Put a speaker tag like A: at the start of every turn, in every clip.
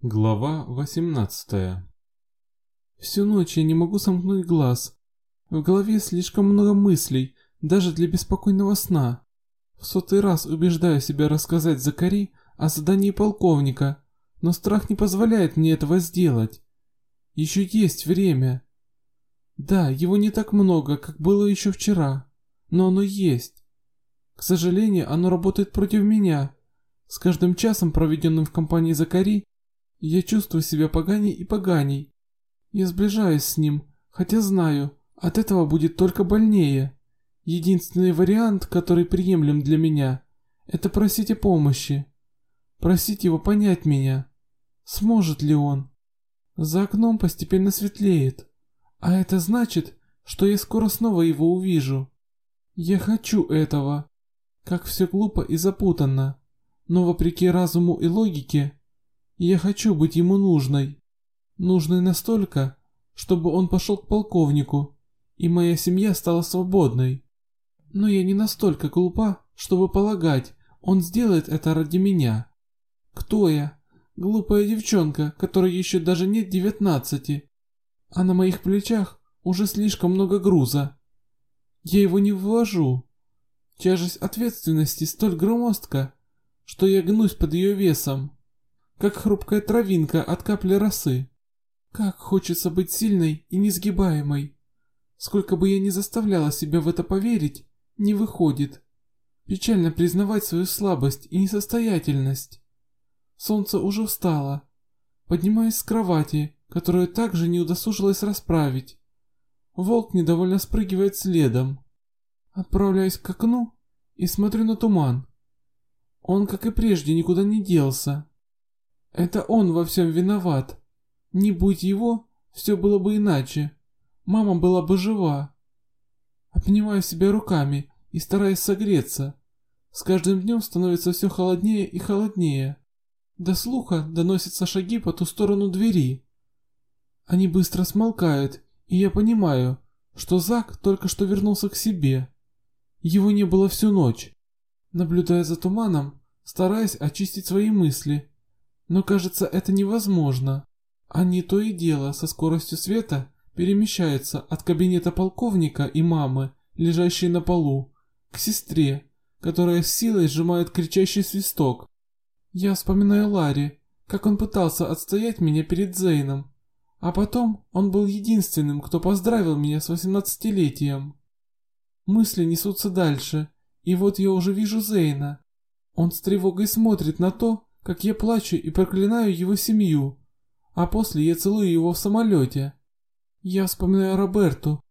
A: Глава 18
B: Всю ночь я не могу сомкнуть глаз. В голове слишком много мыслей, даже для беспокойного сна. В сотый раз убеждаю себя рассказать Закари о задании полковника, но страх не позволяет мне этого сделать. Еще есть время. Да, его не так много, как было еще вчера, но оно есть. К сожалению, оно работает против меня. С каждым часом, проведенным в компании Закари, я чувствую себя поганей и поганей. Я сближаюсь с ним, хотя знаю, от этого будет только больнее. Единственный вариант, который приемлем для меня, это просить о помощи. Просить его понять меня. Сможет ли он? За окном постепенно светлеет. А это значит, что я скоро снова его увижу. Я хочу этого. Как все глупо и запутанно. Но вопреки разуму и логике, я хочу быть ему нужной. Нужной настолько, чтобы он пошел к полковнику, и моя семья стала свободной. Но я не настолько глупа, чтобы полагать, он сделает это ради меня. Кто я? Глупая девчонка, которой еще даже нет девятнадцати. А на моих плечах уже слишком много груза. Я его не вывожу. Тяжесть ответственности столь громоздка, что я гнусь под ее весом как хрупкая травинка от капли росы. Как хочется быть сильной и несгибаемой. Сколько бы я ни заставляла себя в это поверить, не выходит. Печально признавать свою слабость и несостоятельность. Солнце уже встало. Поднимаюсь с кровати, которую также не удосужилась расправить. Волк недовольно спрыгивает следом. Отправляюсь к окну и смотрю на туман. Он, как и прежде, никуда не делся. Это он во всем виноват. Не будь его, все было бы иначе. Мама была бы жива. Обнимаю себя руками и стараюсь согреться. С каждым днем становится все холоднее и холоднее. До слуха доносятся шаги по ту сторону двери. Они быстро смолкают, и я понимаю, что Зак только что вернулся к себе. Его не было всю ночь. Наблюдая за туманом, стараясь очистить свои мысли, но кажется, это невозможно. Они то и дело со скоростью света перемещаются от кабинета полковника и мамы, лежащей на полу, к сестре, которая с силой сжимает кричащий свисток. Я вспоминаю Ларри, как он пытался отстоять меня перед Зейном, а потом он был единственным, кто поздравил меня с восемнадцатилетием. Мысли несутся дальше, и вот я уже вижу Зейна. Он с тревогой смотрит на то, как я плачу и проклинаю его семью, а после я целую его в самолете. Я вспоминаю Роберту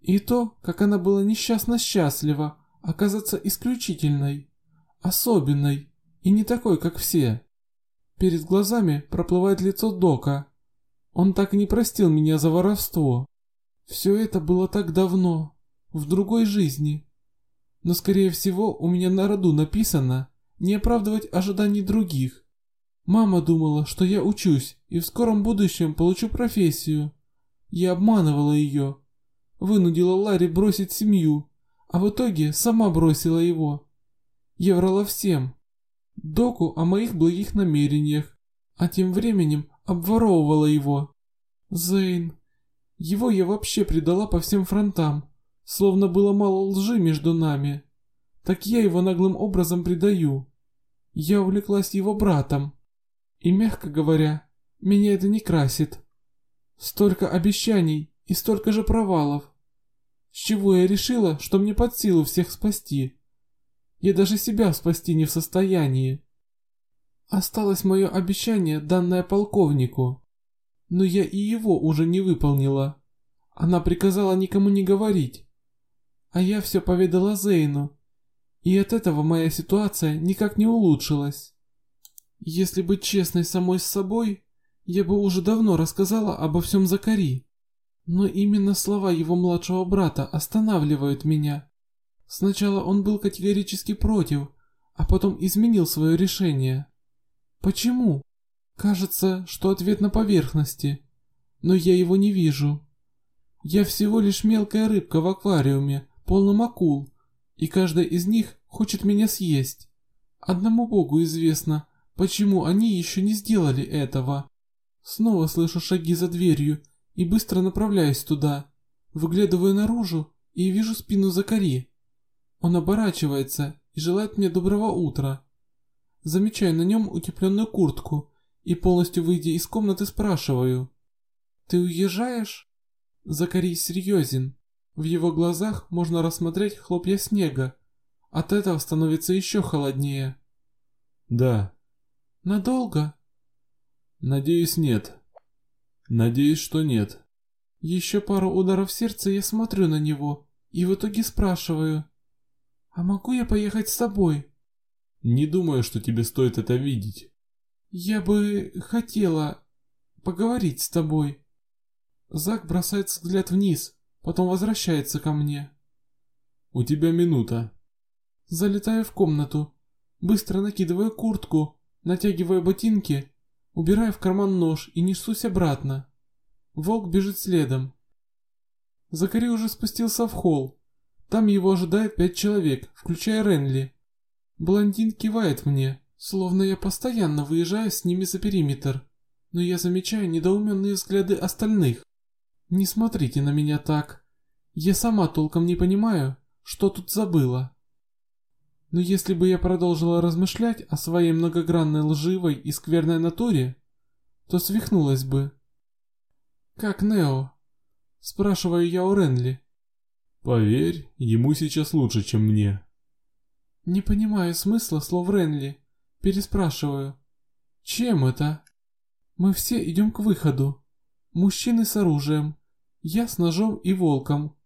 B: и то, как она была несчастно счастлива оказаться исключительной, особенной и не такой, как все. Перед глазами проплывает лицо Дока. Он так и не простил меня за воровство. Все это было так давно, в другой жизни. Но скорее всего у меня на роду написано не оправдывать ожиданий других. Мама думала, что я учусь и в скором будущем получу профессию. Я обманывала ее. Вынудила Ларри бросить семью, а в итоге сама бросила его. Я врала всем. Доку о моих благих намерениях, а тем временем обворовывала его. Зейн. Его я вообще предала по всем фронтам, словно было мало лжи между нами. Так я его наглым образом предаю. Я увлеклась его братом. И, мягко говоря, меня это не красит. Столько обещаний и столько же провалов. С чего я решила, что мне под силу всех спасти? Я даже себя спасти не в состоянии. Осталось мое обещание, данное полковнику. Но я и его уже не выполнила. Она приказала никому не говорить. А я все поведала Зейну, и от этого моя ситуация никак не улучшилась. Если быть честной самой с собой, я бы уже давно рассказала обо всем Закари. Но именно слова его младшего брата останавливают меня. Сначала он был категорически против, а потом изменил свое решение. Почему? Кажется, что ответ на поверхности, но я его не вижу. Я всего лишь мелкая рыбка в аквариуме, полном акул, и каждая из них хочет меня съесть. Одному Богу известно, почему они еще не сделали этого. Снова слышу шаги за дверью и быстро направляюсь туда. Выглядываю наружу и вижу спину Закари. Он оборачивается и желает мне доброго утра. Замечаю на нем утепленную куртку и полностью выйдя из комнаты спрашиваю. «Ты уезжаешь?» Закарий серьезен. В его глазах можно рассмотреть хлопья снега. От этого становится еще холоднее.
A: Да.
B: Надолго?
A: Надеюсь, нет. Надеюсь, что нет.
B: Еще пару ударов сердца я смотрю на него и в итоге спрашиваю. А могу я поехать с тобой?
A: Не думаю, что тебе стоит это видеть.
B: Я бы хотела поговорить с тобой. Зак бросает взгляд вниз, потом возвращается ко мне.
A: У тебя минута.
B: Залетаю в комнату, быстро накидываю куртку, натягиваю ботинки, убираю в карман нож и несусь обратно. Волк бежит следом. Закари уже спустился в холл. Там его ожидает пять человек, включая Ренли. Блондин кивает мне, словно я постоянно выезжаю с ними за периметр. Но я замечаю недоуменные взгляды остальных. Не смотрите на меня так. Я сама толком не понимаю, что тут забыла. Но если бы я продолжила размышлять о своей многогранной лживой и скверной натуре, то свихнулась бы. «Как Нео?» Спрашиваю я у Ренли.
A: «Поверь, ему сейчас лучше, чем мне».
B: Не понимаю смысла слов Ренли. Переспрашиваю. «Чем это?» «Мы все идем к выходу. Мужчины с оружием, я с ножом и волком.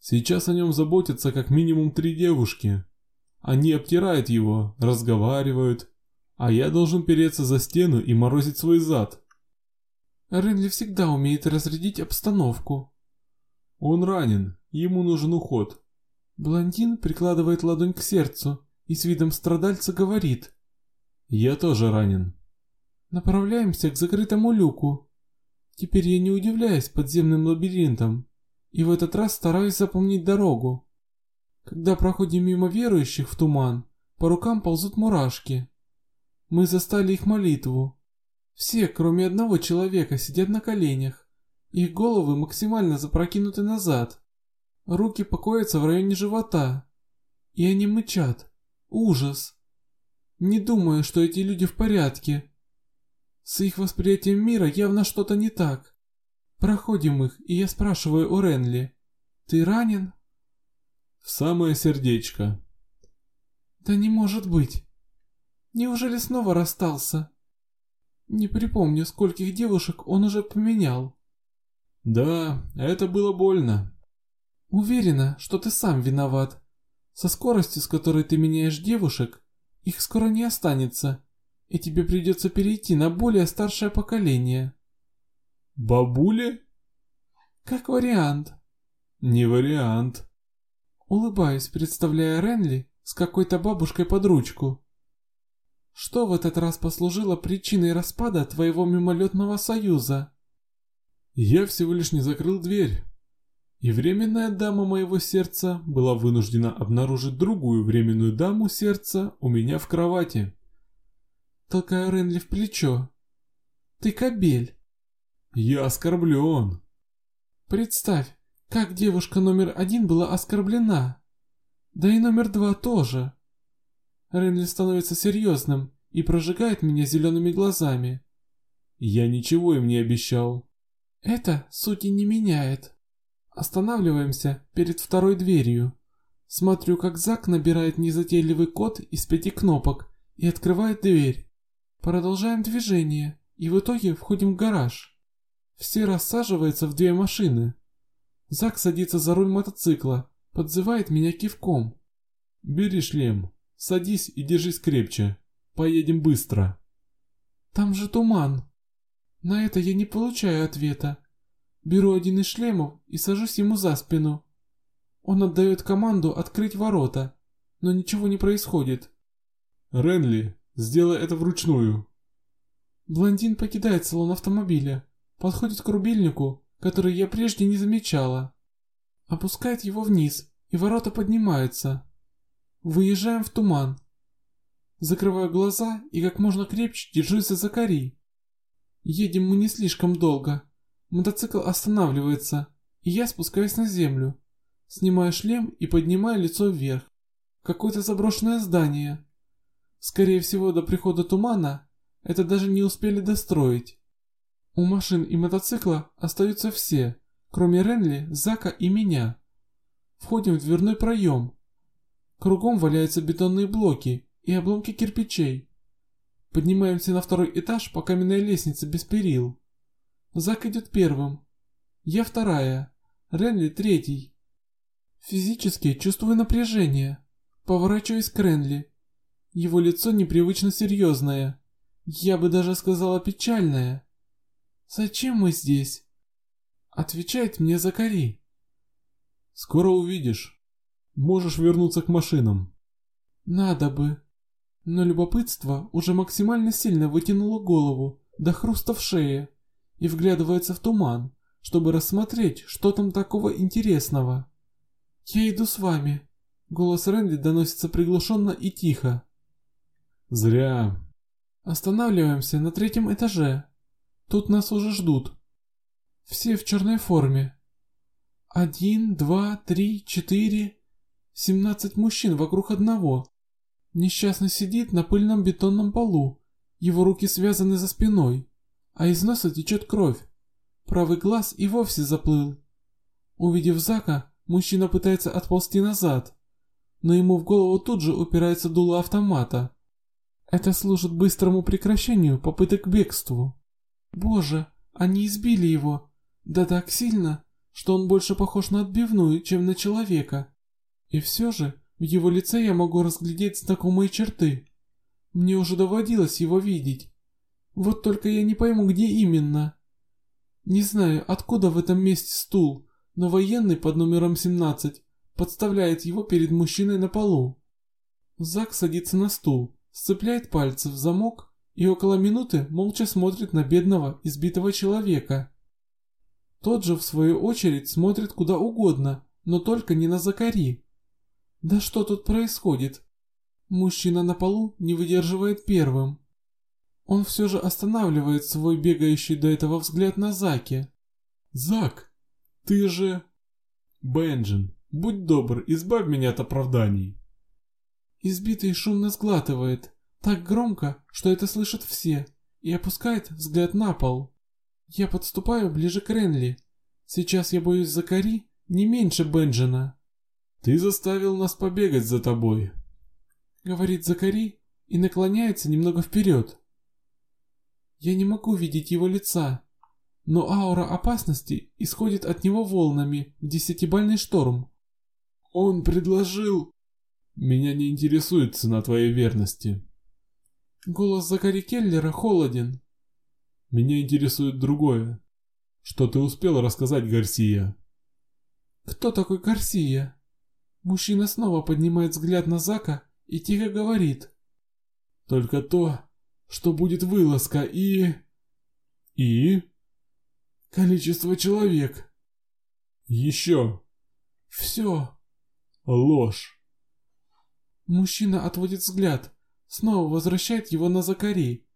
A: Сейчас о нем заботятся как минимум три девушки. Они обтирают его, разговаривают, а я должен переться за стену и морозить свой зад.
B: Ренли всегда умеет разрядить обстановку.
A: Он ранен, ему нужен уход.
B: Блондин прикладывает ладонь к сердцу и с видом страдальца говорит.
A: Я тоже ранен.
B: Направляемся к закрытому люку. Теперь я не удивляюсь подземным лабиринтам, и в этот раз стараюсь запомнить дорогу. Когда проходим мимо верующих в туман, по рукам ползут мурашки. Мы застали их молитву. Все, кроме одного человека, сидят на коленях. Их головы максимально запрокинуты назад. Руки покоятся в районе живота. И они мычат. Ужас. Не думаю, что эти люди в порядке. С их восприятием мира явно что-то не так. Проходим их, и я спрашиваю у Ренли. «Ты ранен?»
A: «В самое сердечко».
B: «Да не может быть. Неужели снова расстался?» «Не припомню, скольких девушек он уже поменял».
A: «Да, это было больно».
B: «Уверена, что ты сам виноват. Со скоростью, с которой ты меняешь девушек, их скоро не останется и тебе придется перейти на более старшее поколение.
A: Бабули?
B: Как вариант.
A: Не вариант.
B: Улыбаюсь, представляя Ренли с какой-то бабушкой под ручку. Что в этот раз послужило причиной распада твоего мимолетного союза?
A: Я всего лишь не закрыл дверь. И временная дама моего сердца была вынуждена обнаружить другую временную даму сердца у меня в кровати
B: толкая Ренли в плечо. «Ты кобель!»
A: «Я оскорблен!»
B: «Представь, как девушка номер один была оскорблена. Да и номер два тоже!» Ренли становится серьезным и прожигает меня зелеными глазами.
A: «Я ничего им не обещал!»
B: «Это сути не меняет!» Останавливаемся перед второй дверью. Смотрю, как Зак набирает незатейливый код из пяти кнопок и открывает дверь. Продолжаем движение и в итоге входим в гараж. Все рассаживаются в две машины. Зак садится за руль мотоцикла, подзывает меня кивком.
A: «Бери шлем, садись и держись крепче. Поедем быстро».
B: «Там же туман». На это я не получаю ответа. Беру один из шлемов и сажусь ему за спину. Он отдает команду открыть ворота, но ничего не происходит.
A: «Ренли, Сделай это вручную.
B: Блондин покидает салон автомобиля, подходит к рубильнику, который я прежде не замечала. Опускает его вниз, и ворота поднимаются. Выезжаем в туман. Закрываю глаза и как можно крепче держусь за Закари. Едем мы не слишком долго. Мотоцикл останавливается, и я спускаюсь на землю. Снимаю шлем и поднимаю лицо вверх. Какое-то заброшенное здание. Скорее всего, до прихода тумана это даже не успели достроить. У машин и мотоцикла остаются все, кроме Ренли, Зака и меня. Входим в дверной проем. Кругом валяются бетонные блоки и обломки кирпичей. Поднимаемся на второй этаж по каменной лестнице без перил. Зак идет первым. Я вторая. Ренли третий. Физически чувствую напряжение. Поворачиваюсь к Ренли. Его лицо непривычно серьезное. Я бы даже сказала печальное. «Зачем мы здесь?» Отвечает мне Закари.
A: «Скоро увидишь. Можешь вернуться к машинам».
B: «Надо бы». Но любопытство уже максимально сильно вытянуло голову до хруста в шее и вглядывается в туман, чтобы рассмотреть, что там такого интересного. «Я иду с вами». Голос Рэнди доносится приглушенно и тихо.
A: «Зря».
B: Останавливаемся на третьем этаже. Тут нас уже ждут. Все в черной форме. Один, два, три, четыре... Семнадцать мужчин вокруг одного. Несчастный сидит на пыльном бетонном полу. Его руки связаны за спиной, а из носа течет кровь. Правый глаз и вовсе заплыл. Увидев Зака, мужчина пытается отползти назад, но ему в голову тут же упирается дуло автомата. Это служит быстрому прекращению попыток к бегству. Боже, они избили его. Да так сильно, что он больше похож на отбивную, чем на человека. И все же в его лице я могу разглядеть знакомые черты. Мне уже доводилось его видеть. Вот только я не пойму, где именно. Не знаю, откуда в этом месте стул, но военный под номером 17 подставляет его перед мужчиной на полу. Зак садится на стул, сцепляет пальцы в замок и около минуты молча смотрит на бедного избитого человека. Тот же в свою очередь смотрит куда угодно, но только не на Закари. Да что тут происходит? Мужчина на полу не выдерживает первым. Он все же останавливает свой бегающий до этого взгляд на Заке.
A: «Зак, ты же...» «Бенджин, будь добр, избавь меня от оправданий».
B: Избитый шумно сглатывает, так громко, что это слышат все, и опускает взгляд на пол. Я подступаю ближе к Ренли. Сейчас я боюсь Закари не меньше Бенджина.
A: «Ты заставил нас побегать за тобой», —
B: говорит Закари и наклоняется немного вперед. Я не могу видеть его лица, но аура опасности исходит от него волнами в десятибальный шторм.
A: Он предложил... Меня не интересует цена твоей верности.
B: Голос Закари Келлера холоден.
A: Меня интересует другое. Что ты успел рассказать Гарсия?
B: Кто такой Гарсия? Мужчина снова поднимает взгляд на Зака и тихо говорит.
A: Только то, что будет вылазка и... И?
B: Количество человек.
A: Еще.
B: Все.
A: Ложь.
B: Мужчина отводит взгляд, снова возвращает его на Закари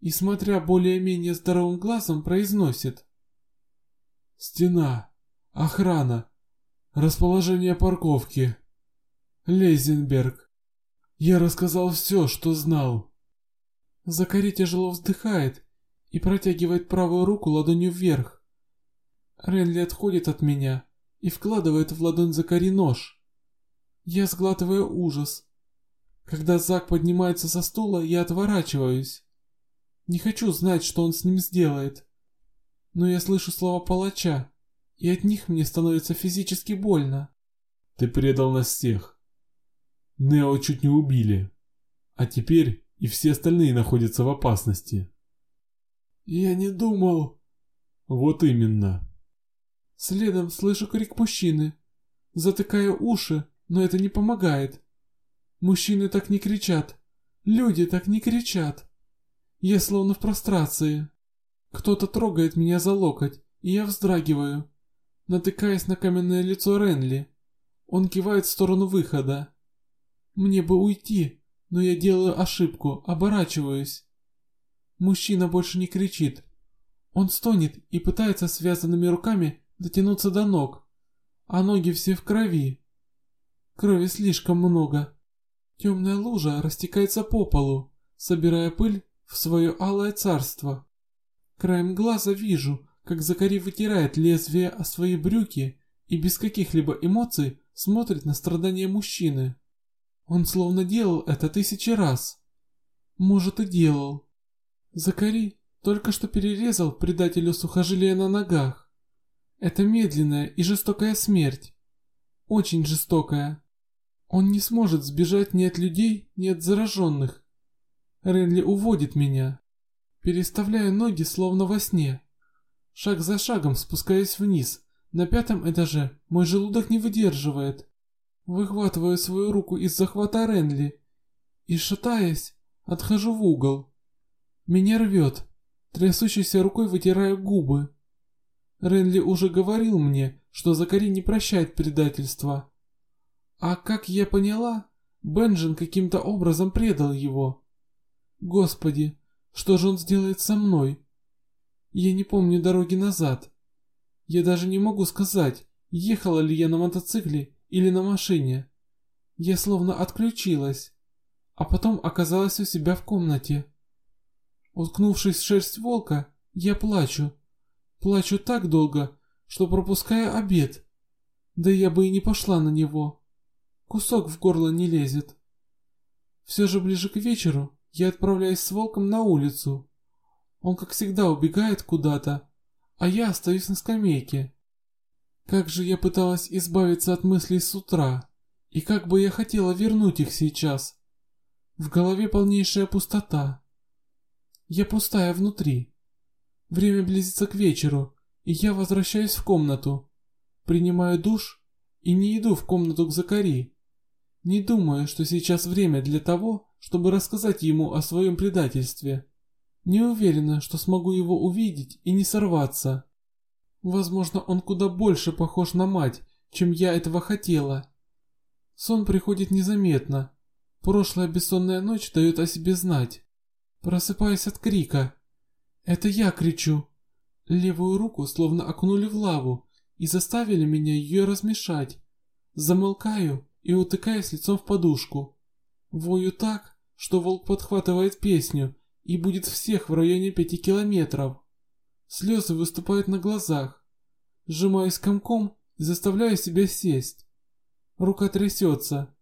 B: и, смотря более-менее здоровым глазом, произносит. Стена. Охрана. Расположение парковки. Лейзенберг. Я рассказал все, что знал. Закари тяжело вздыхает и протягивает правую руку ладонью вверх. Ренли отходит от меня и вкладывает в ладонь Закари нож. Я сглатываю ужас. Когда Зак поднимается со стула, я отворачиваюсь. Не хочу знать, что он с ним сделает. Но я слышу слова палача, и от них мне становится физически больно.
A: Ты предал нас всех. Нео чуть не убили. А теперь и все остальные находятся в опасности.
B: Я не думал.
A: Вот именно.
B: Следом слышу крик мужчины. Затыкаю уши, но это не помогает. Мужчины так не кричат. Люди так не кричат. Я словно в прострации. Кто-то трогает меня за локоть, и я вздрагиваю, натыкаясь на каменное лицо Ренли. Он кивает в сторону выхода. Мне бы уйти, но я делаю ошибку, оборачиваюсь. Мужчина больше не кричит. Он стонет и пытается связанными руками дотянуться до ног, а ноги все в крови. Крови слишком много. Темная лужа растекается по полу, собирая пыль в свое алое царство. Краем глаза вижу, как Закари вытирает лезвие о свои брюки и без каких-либо эмоций смотрит на страдания мужчины. Он словно делал это тысячи раз. Может и делал. Закари только что перерезал предателю сухожилия на ногах. Это медленная и жестокая смерть. Очень жестокая. Он не сможет сбежать ни от людей, ни от зараженных. Ренли уводит меня. Переставляю ноги словно во сне. Шаг за шагом спускаясь вниз. На пятом этаже мой желудок не выдерживает. Выхватываю свою руку из захвата Ренли и, шатаясь, отхожу в угол. Меня рвет. Трясущейся рукой вытираю губы. Ренли уже говорил мне, что Закари не прощает предательства. А как я поняла, Бенджин каким-то образом предал его. Господи, что же он сделает со мной? Я не помню дороги назад. Я даже не могу сказать, ехала ли я на мотоцикле или на машине. Я словно отключилась, а потом оказалась у себя в комнате. Уткнувшись в шерсть волка, я плачу. Плачу так долго, что пропускаю обед. Да я бы и не пошла на него. Кусок в горло не лезет. Все же ближе к вечеру я отправляюсь с волком на улицу. Он, как всегда, убегает куда-то, а я остаюсь на скамейке. Как же я пыталась избавиться от мыслей с утра, и как бы я хотела вернуть их сейчас. В голове полнейшая пустота. Я пустая внутри. Время близится к вечеру, и я возвращаюсь в комнату. Принимаю душ и не иду в комнату к Закари. Не думаю, что сейчас время для того, чтобы рассказать ему о своем предательстве. Не уверена, что смогу его увидеть и не сорваться. Возможно, он куда больше похож на мать, чем я этого хотела. Сон приходит незаметно. Прошлая бессонная ночь дает о себе знать. Просыпаюсь от крика. Это я кричу. Левую руку словно окунули в лаву и заставили меня ее размешать. Замолкаю и утыкаюсь лицом в подушку. Вою так, что волк подхватывает песню и будет всех в районе пяти километров. Слезы выступают на глазах. Сжимаюсь комком и заставляю себя сесть. Рука трясется.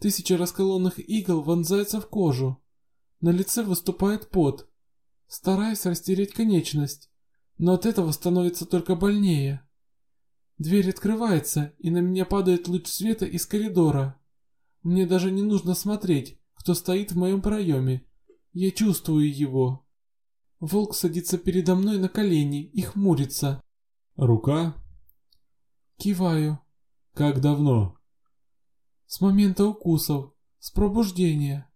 B: Тысяча расколонных игл вонзается в кожу. На лице выступает пот. Стараюсь растереть конечность, но от этого становится только больнее. Дверь открывается, и на меня падает луч света из коридора. Мне даже не нужно смотреть, кто стоит в моем проеме. Я чувствую его. Волк садится передо мной на колени и хмурится.
A: Рука?
B: Киваю.
A: Как давно?
B: С момента укусов, с пробуждения.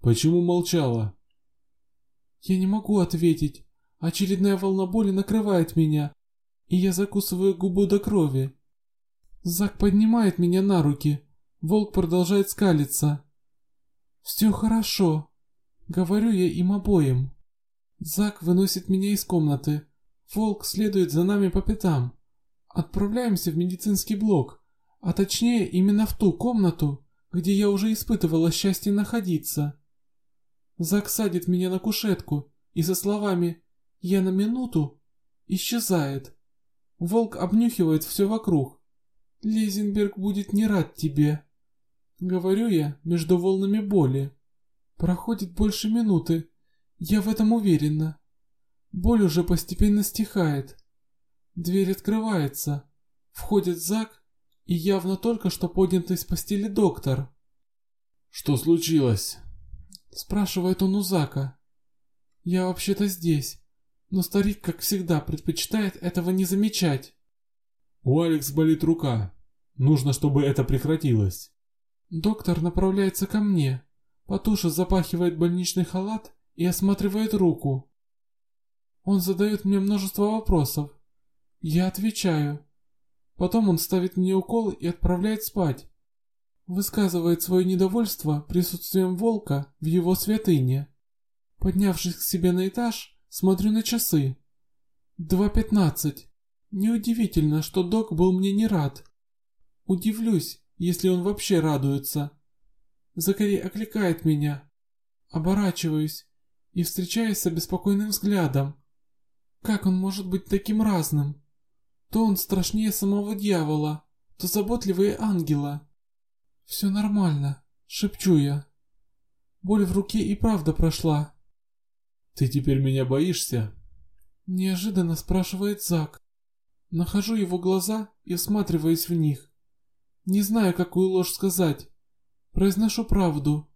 A: Почему молчала?
B: Я не могу ответить. Очередная волна боли накрывает меня, и я закусываю губу до крови. Зак поднимает меня на руки. Волк продолжает скалиться. «Все хорошо», — говорю я им обоим. Зак выносит меня из комнаты. Волк следует за нами по пятам. Отправляемся в медицинский блок, а точнее именно в ту комнату, где я уже испытывала счастье находиться. Зак садит меня на кушетку и со словами «Я на минуту» исчезает. Волк обнюхивает все вокруг. Лизенберг будет не рад тебе. Говорю я между волнами боли. Проходит больше минуты, я в этом уверена. Боль уже постепенно стихает. Дверь открывается. Входит Зак и явно только что поднятый с постели доктор.
A: «Что случилось?»
B: Спрашивает он у Зака. «Я вообще-то здесь, но старик, как всегда, предпочитает этого не замечать».
A: «У Алекс болит рука. Нужно, чтобы это прекратилось».
B: Доктор направляется ко мне. Патуша запахивает больничный халат и осматривает руку. Он задает мне множество вопросов. Я отвечаю. Потом он ставит мне укол и отправляет спать. Высказывает свое недовольство присутствием волка в его святыне. Поднявшись к себе на этаж, смотрю на часы. 2.15. Неудивительно, что док был мне не рад. Удивлюсь, если он вообще радуется. Закари окликает меня. Оборачиваюсь и встречаюсь с обеспокоенным взглядом. Как он может быть таким разным? То он страшнее самого дьявола, то заботливее ангела. Все нормально, шепчу я. Боль в руке и правда прошла.
A: Ты теперь меня боишься?
B: Неожиданно спрашивает Зак. Нахожу его глаза и всматриваюсь в них. Не знаю, какую ложь сказать. Произношу правду.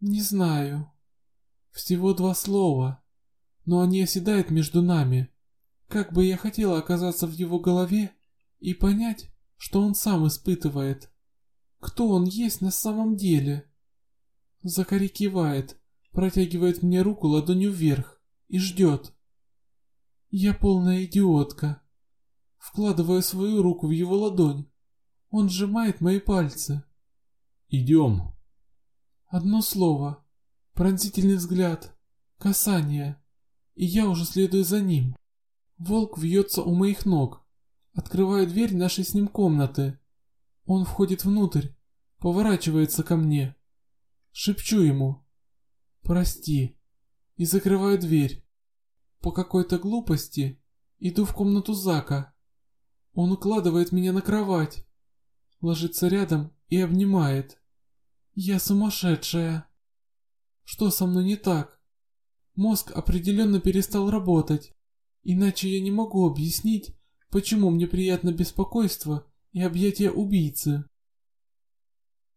B: Не знаю. Всего два слова, но они оседают между нами. Как бы я хотела оказаться в его голове и понять, что он сам испытывает. Кто он есть на самом деле? Закари кивает, протягивает мне руку ладонью вверх и ждет. Я полная идиотка. Вкладываю свою руку в его ладонь. Он сжимает мои пальцы.
A: Идем.
B: Одно слово. Пронзительный взгляд. Касание. И я уже следую за ним. Волк вьется у моих ног. Открываю дверь нашей с ним комнаты. Он входит внутрь, поворачивается ко мне. Шепчу ему. «Прости». И закрываю дверь. По какой-то глупости иду в комнату Зака. Он укладывает меня на кровать. Ложится рядом и обнимает. Я сумасшедшая. Что со мной не так? Мозг определенно перестал работать. Иначе я не могу объяснить, почему мне приятно беспокойство и объятия убийцы.